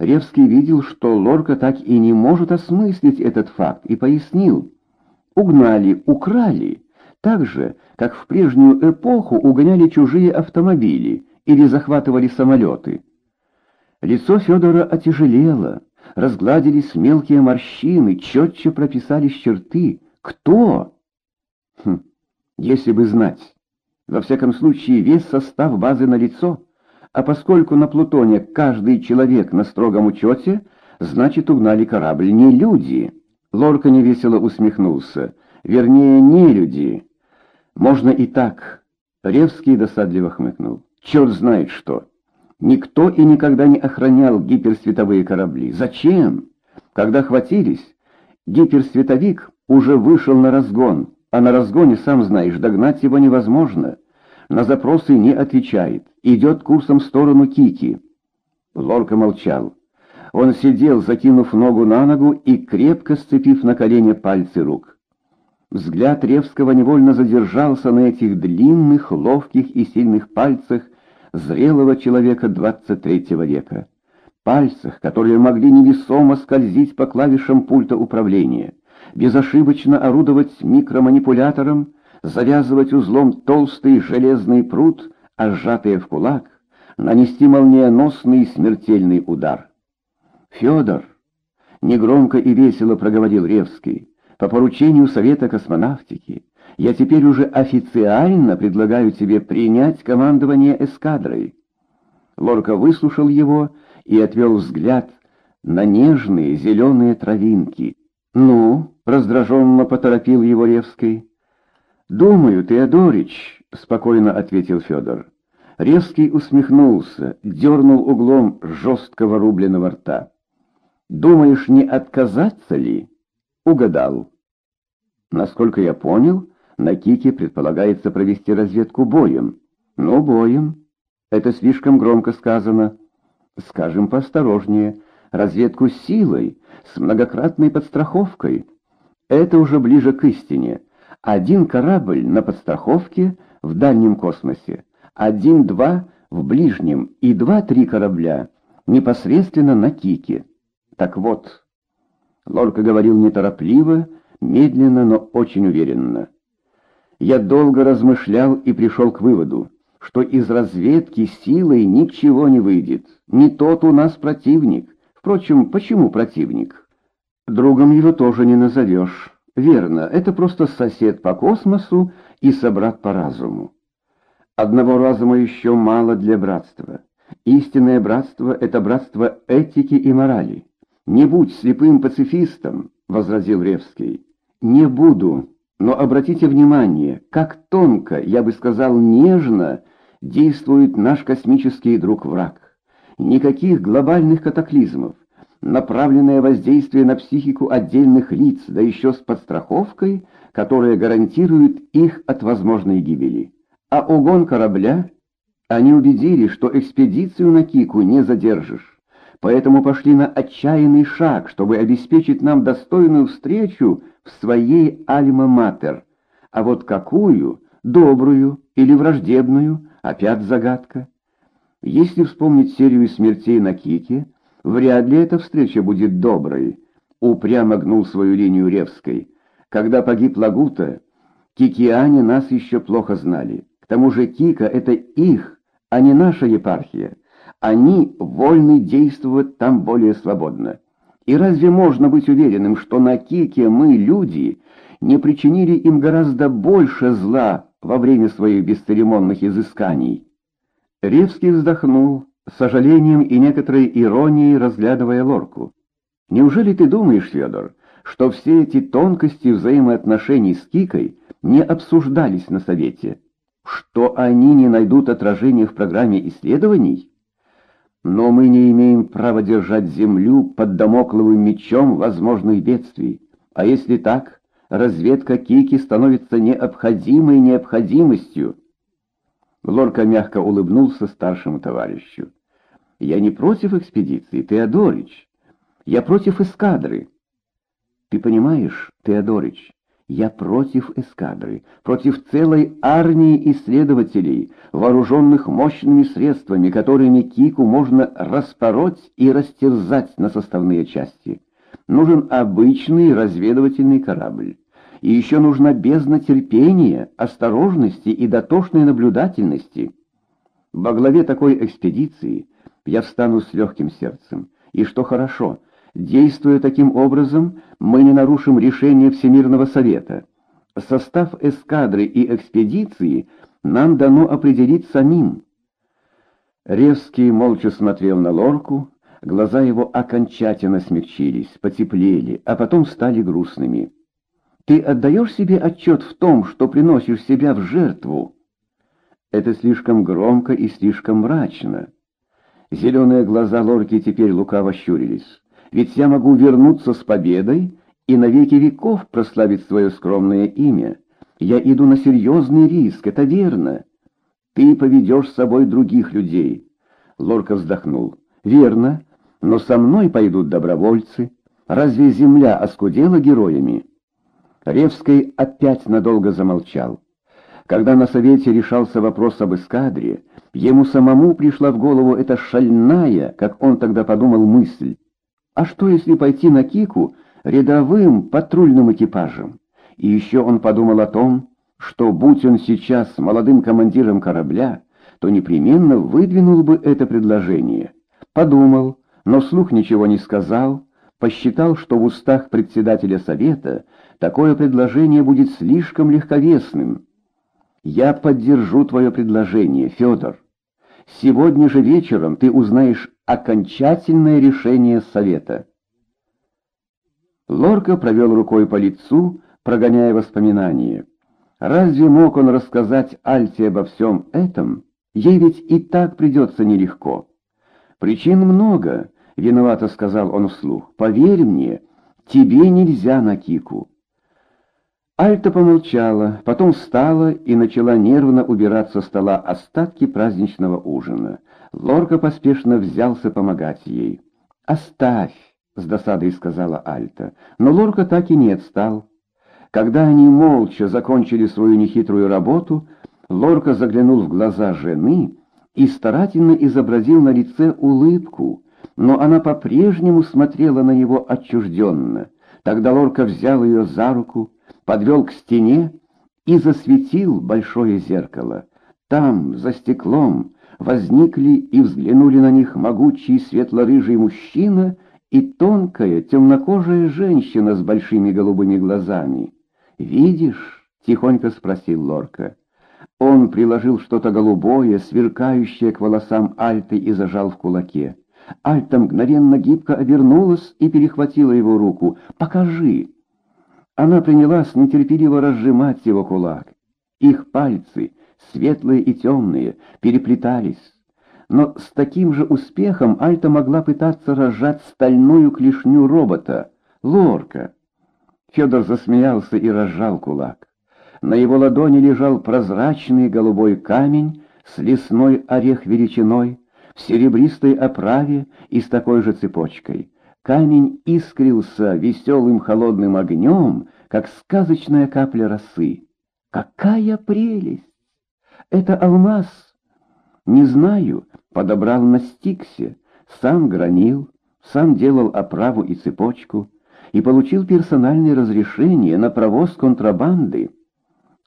Ревский видел, что Лорка так и не может осмыслить этот факт, и пояснил. Угнали, украли, так же, как в прежнюю эпоху угоняли чужие автомобили или захватывали самолеты. Лицо Федора отяжелело, разгладились мелкие морщины, четче прописались черты. Кто? Хм, если бы знать. Во всяком случае, весь состав базы на лицо, а поскольку на Плутоне каждый человек на строгом учете, значит, угнали корабль не люди. Лорка невесело усмехнулся. Вернее, не люди. Можно и так. Ревский досадливо хмыкнул. Черт знает что. Никто и никогда не охранял гиперсветовые корабли. Зачем? Когда хватились, гиперсветовик уже вышел на разгон, а на разгоне, сам знаешь, догнать его невозможно. На запросы не отвечает, идет курсом в сторону Кики. Лорка молчал. Он сидел, закинув ногу на ногу и крепко сцепив на колени пальцы рук. Взгляд Ревского невольно задержался на этих длинных, ловких и сильных пальцах, зрелого человека 23 века. Пальцах, которые могли невесомо скользить по клавишам пульта управления, безошибочно орудовать микроманипулятором, завязывать узлом толстый железный пруд, а сжатые в кулак, нанести молниеносный смертельный удар. «Федор!» — негромко и весело проговорил Ревский. «По поручению Совета космонавтики я теперь уже официально предлагаю тебе принять командование эскадрой». Лорка выслушал его и отвел взгляд на нежные зеленые травинки. «Ну?» — раздраженно поторопил его Ревский. «Думаю, Теодорич», — спокойно ответил Федор. Ревский усмехнулся, дернул углом жесткого рубленого рта. «Думаешь, не отказаться ли?» «Угадал». «Насколько я понял, на Кике предполагается провести разведку боем. Ну, боем. Это слишком громко сказано. Скажем поосторожнее. Разведку силой, с многократной подстраховкой. Это уже ближе к истине. Один корабль на подстраховке в дальнем космосе, один-два в ближнем и два-три корабля непосредственно на Кике. Так вот, Лорка говорил неторопливо, медленно, но очень уверенно. Я долго размышлял и пришел к выводу, что из разведки силой ничего не выйдет. Не тот у нас противник. Впрочем, почему противник? Другом его тоже не назовешь. Верно, это просто сосед по космосу и собрат по разуму. Одного разума еще мало для братства. Истинное братство — это братство этики и морали. «Не будь слепым пацифистом», — возразил Ревский. «Не буду», но обратите внимание, как тонко, я бы сказал нежно, действует наш космический друг-враг. Никаких глобальных катаклизмов, направленное воздействие на психику отдельных лиц, да еще с подстраховкой, которая гарантирует их от возможной гибели. А угон корабля? Они убедили, что экспедицию на Кику не задержишь. Поэтому пошли на отчаянный шаг, чтобы обеспечить нам достойную встречу в своей альма-матер. А вот какую, добрую или враждебную, опять загадка. Если вспомнить серию смертей на Кике, вряд ли эта встреча будет доброй, упрямо гнул свою линию Ревской. Когда погиб Лагута, кикиане нас еще плохо знали. К тому же Кика — это их, а не наша епархия. Они вольны действовать там более свободно. И разве можно быть уверенным, что на Кике мы, люди, не причинили им гораздо больше зла во время своих бесцеремонных изысканий? Ревский вздохнул, с сожалением и некоторой иронией разглядывая лорку. «Неужели ты думаешь, Федор, что все эти тонкости взаимоотношений с Кикой не обсуждались на Совете? Что они не найдут отражения в программе исследований?» Но мы не имеем права держать землю под домокловым мечом возможных бедствий. А если так, разведка Кики становится необходимой необходимостью. Лорка мягко улыбнулся старшему товарищу. «Я не против экспедиции, Теодорич. Я против эскадры. Ты понимаешь, Теодорич, Я против эскадры, против целой армии исследователей, вооруженных мощными средствами, которыми Кику можно распороть и растерзать на составные части. Нужен обычный разведывательный корабль. И еще нужна бездна терпения, осторожности и дотошной наблюдательности. Во главе такой экспедиции я встану с легким сердцем. И что хорошо — Действуя таким образом, мы не нарушим решение Всемирного Совета. Состав эскадры и экспедиции нам дано определить самим. Ревский молча смотрел на лорку, глаза его окончательно смягчились, потеплели, а потом стали грустными. «Ты отдаешь себе отчет в том, что приносишь себя в жертву?» Это слишком громко и слишком мрачно. Зеленые глаза лорки теперь лукаво щурились. Ведь я могу вернуться с победой и на веки веков прославить свое скромное имя. Я иду на серьезный риск, это верно. Ты поведешь с собой других людей. Лорка вздохнул. Верно, но со мной пойдут добровольцы. Разве земля оскудела героями? Ревский опять надолго замолчал. Когда на совете решался вопрос об эскадре, ему самому пришла в голову эта шальная, как он тогда подумал, мысль. А что, если пойти на Кику рядовым патрульным экипажем? И еще он подумал о том, что, будь он сейчас молодым командиром корабля, то непременно выдвинул бы это предложение. Подумал, но слух ничего не сказал, посчитал, что в устах председателя совета такое предложение будет слишком легковесным. «Я поддержу твое предложение, Федор. Сегодня же вечером ты узнаешь окончательное решение совета. Лорка провел рукой по лицу, прогоняя воспоминания. Разве мог он рассказать Альте обо всем этом? Ей ведь и так придется нелегко. Причин много, виновато сказал он вслух. Поверь мне, тебе нельзя на Кику. Альта помолчала, потом встала и начала нервно убирать со стола остатки праздничного ужина. Лорка поспешно взялся помогать ей. «Оставь!» — с досадой сказала Альта. Но Лорка так и не отстал. Когда они молча закончили свою нехитрую работу, Лорка заглянул в глаза жены и старательно изобразил на лице улыбку, но она по-прежнему смотрела на него отчужденно. Тогда Лорка взял ее за руку, подвел к стене и засветил большое зеркало. Там, за стеклом, возникли и взглянули на них могучий светло-рыжий мужчина и тонкая темнокожая женщина с большими голубыми глазами. «Видишь?» — тихонько спросил Лорка. Он приложил что-то голубое, сверкающее к волосам Альты и зажал в кулаке. Альта мгновенно гибко обернулась и перехватила его руку. «Покажи!» Она принялась нетерпеливо разжимать его кулак. Их пальцы светлые и темные, переплетались. Но с таким же успехом Альта могла пытаться разжать стальную клешню робота. Лорка. Федор засмеялся и разжал кулак. На его ладони лежал прозрачный голубой камень с лесной орех величиной, в серебристой оправе и с такой же цепочкой. Камень искрился веселым холодным огнем, как сказочная капля росы. Какая прелесть! Это алмаз. Не знаю, подобрал на стиксе, сам гранил, сам делал оправу и цепочку и получил персональное разрешение на провоз контрабанды.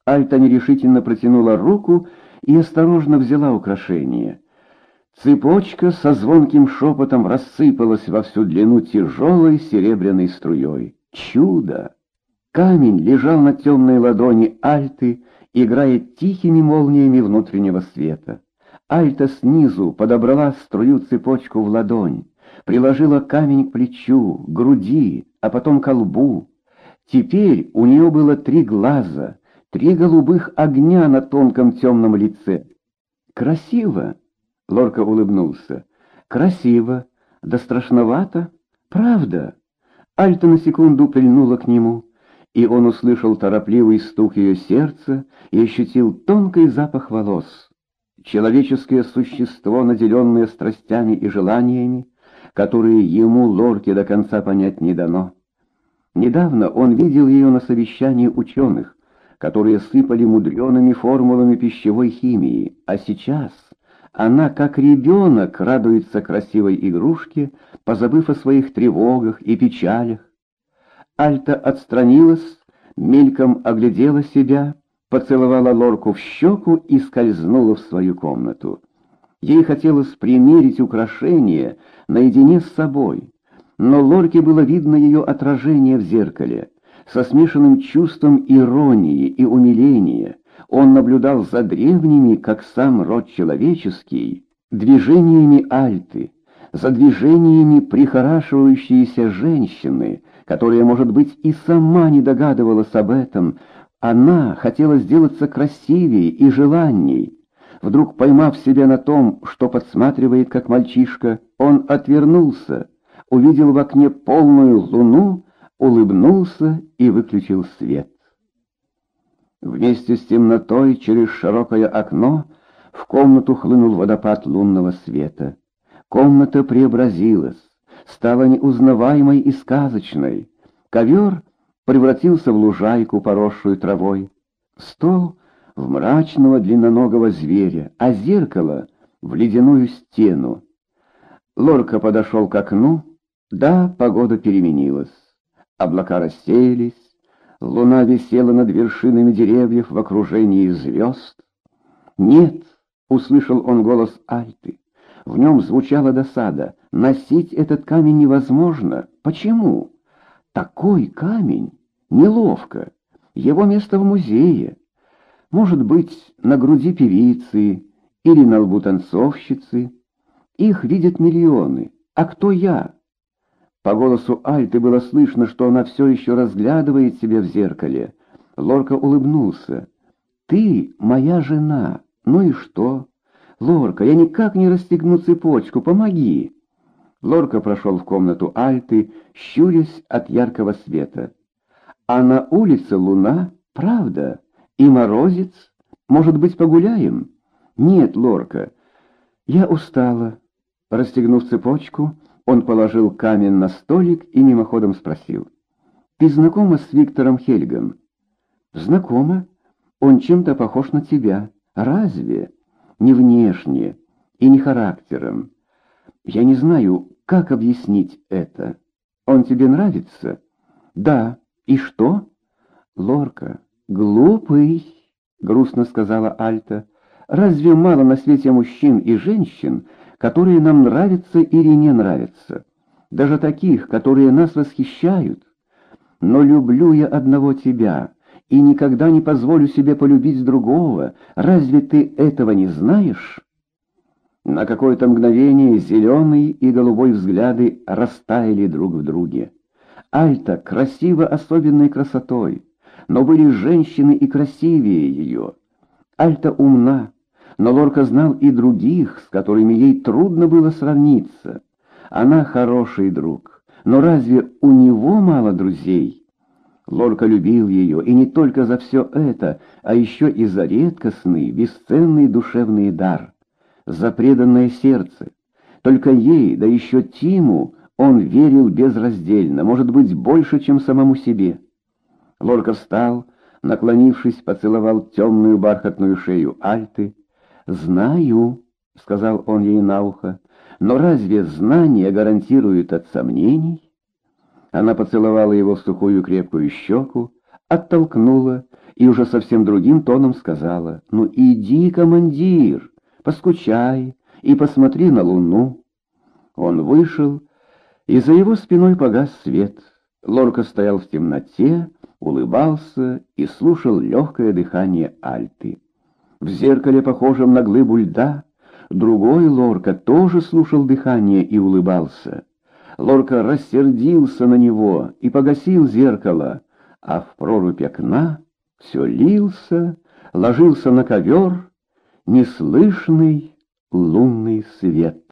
Альта нерешительно протянула руку и осторожно взяла украшение. Цепочка со звонким шепотом рассыпалась во всю длину тяжелой серебряной струей. Чудо! Камень лежал на темной ладони Альты, играя тихими молниями внутреннего света. Альта снизу подобрала струю цепочку в ладонь, приложила камень к плечу, груди, а потом к лбу. Теперь у нее было три глаза, три голубых огня на тонком темном лице. «Красиво!» — Лорка улыбнулся. «Красиво! Да страшновато! Правда!» Альта на секунду прильнула к нему и он услышал торопливый стук ее сердца и ощутил тонкий запах волос. Человеческое существо, наделенное страстями и желаниями, которые ему, Лорке, до конца понять не дано. Недавно он видел ее на совещании ученых, которые сыпали мудреными формулами пищевой химии, а сейчас она, как ребенок, радуется красивой игрушке, позабыв о своих тревогах и печалях. Альта отстранилась, мельком оглядела себя, поцеловала Лорку в щеку и скользнула в свою комнату. Ей хотелось примерить украшение наедине с собой, но Лорке было видно ее отражение в зеркале. Со смешанным чувством иронии и умиления он наблюдал за древними, как сам род человеческий, движениями Альты, за движениями прихорашивающейся женщины, которая, может быть, и сама не догадывалась об этом, она хотела сделаться красивее и желанней. Вдруг поймав себя на том, что подсматривает, как мальчишка, он отвернулся, увидел в окне полную луну, улыбнулся и выключил свет. Вместе с темнотой через широкое окно в комнату хлынул водопад лунного света. Комната преобразилась, стала неузнаваемой и сказочной. Ковер превратился в лужайку, поросшую травой. Стол — в мрачного длинноногого зверя, а зеркало — в ледяную стену. Лорка подошел к окну. Да, погода переменилась. Облака рассеялись, луна висела над вершинами деревьев в окружении звезд. «Нет!» — услышал он голос Альты. В нем звучала досада. Носить этот камень невозможно. Почему? Такой камень. Неловко. Его место в музее. Может быть, на груди певицы или на лбу танцовщицы. Их видят миллионы. А кто я? По голосу Альты было слышно, что она все еще разглядывает себя в зеркале. Лорка улыбнулся. «Ты моя жена. Ну и что?» «Лорка, я никак не расстегну цепочку, помоги!» Лорка прошел в комнату Альты, щурясь от яркого света. «А на улице луна, правда, и морозец. Может быть, погуляем?» «Нет, Лорка, я устала». Расстегнув цепочку, он положил камень на столик и мимоходом спросил. «Ты знакома с Виктором Хельгом?» «Знакома. Он чем-то похож на тебя. Разве?» не внешне и не характером. Я не знаю, как объяснить это. Он тебе нравится? Да. И что? Лорка, глупый, грустно сказала Альта. Разве мало на свете мужчин и женщин, которые нам нравятся или не нравятся? Даже таких, которые нас восхищают. Но люблю я одного тебя, и никогда не позволю себе полюбить другого. Разве ты этого не знаешь?» На какое-то мгновение зеленый и голубой взгляды растаяли друг в друге. Альта красива особенной красотой, но были женщины и красивее ее. Альта умна, но Лорка знал и других, с которыми ей трудно было сравниться. Она хороший друг, но разве у него мало друзей? Лорка любил ее, и не только за все это, а еще и за редкостный, бесценный душевный дар, за преданное сердце. Только ей, да еще Тиму, он верил безраздельно, может быть, больше, чем самому себе. Лорка встал, наклонившись, поцеловал темную бархатную шею Альты. «Знаю», — сказал он ей на ухо, — «но разве знание гарантирует от сомнений?» Она поцеловала его сухую крепкую щеку, оттолкнула и уже совсем другим тоном сказала, «Ну иди, командир, поскучай и посмотри на луну». Он вышел, и за его спиной погас свет. Лорка стоял в темноте, улыбался и слушал легкое дыхание Альты. В зеркале, похожем на глыбу льда, другой Лорка тоже слушал дыхание и улыбался. Лорка рассердился на него и погасил зеркало, а в прорубь окна все лился, ложился на ковер неслышный лунный свет.